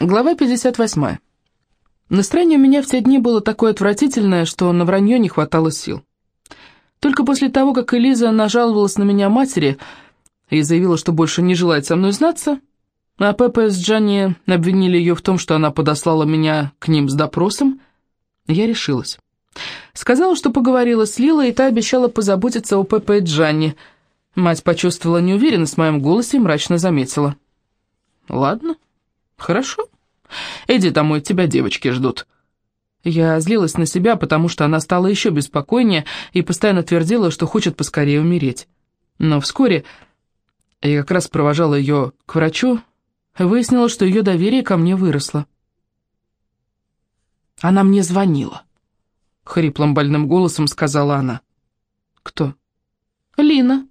Глава 58. Настроение у меня в те дни было такое отвратительное, что на вранье не хватало сил. Только после того, как Элиза нажаловалась на меня матери и заявила, что больше не желает со мной знаться, а Пеппа с Джанни обвинили ее в том, что она подослала меня к ним с допросом, я решилась. Сказала, что поговорила с Лилой, и та обещала позаботиться о Пеппе и Джанни. Мать почувствовала неуверенность в моем голосе и мрачно заметила. «Ладно». «Хорошо. Иди домой, тебя девочки ждут». Я злилась на себя, потому что она стала еще беспокойнее и постоянно твердила, что хочет поскорее умереть. Но вскоре я как раз провожала ее к врачу, выяснила, что ее доверие ко мне выросло. «Она мне звонила», — хриплым больным голосом сказала она. «Кто?» «Лина».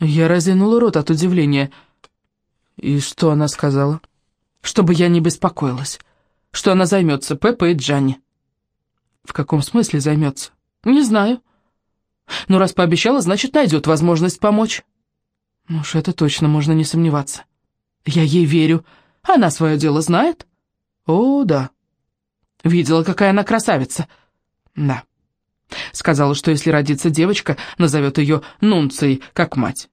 Я разинула рот от удивления. «И что она сказала?» Чтобы я не беспокоилась, что она займется Пеппой и Джанни. В каком смысле займется? Не знаю. Но раз пообещала, значит, найдет возможность помочь. Ну уж это точно можно не сомневаться. Я ей верю. Она свое дело знает? О, да. Видела, какая она красавица. Да. Сказала, что если родится девочка, назовет ее Нунцией, как мать.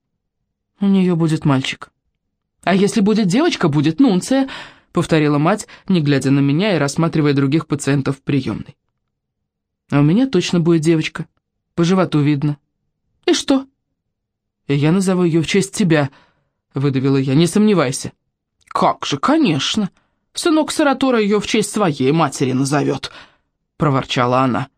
У нее будет мальчик. «А если будет девочка, будет Нунция», — повторила мать, не глядя на меня и рассматривая других пациентов в приемной. «А у меня точно будет девочка. По животу видно». «И что?» и «Я назову ее в честь тебя», — выдавила я, — «не сомневайся». «Как же, конечно. Сынок Саратора ее в честь своей матери назовет», — проворчала она.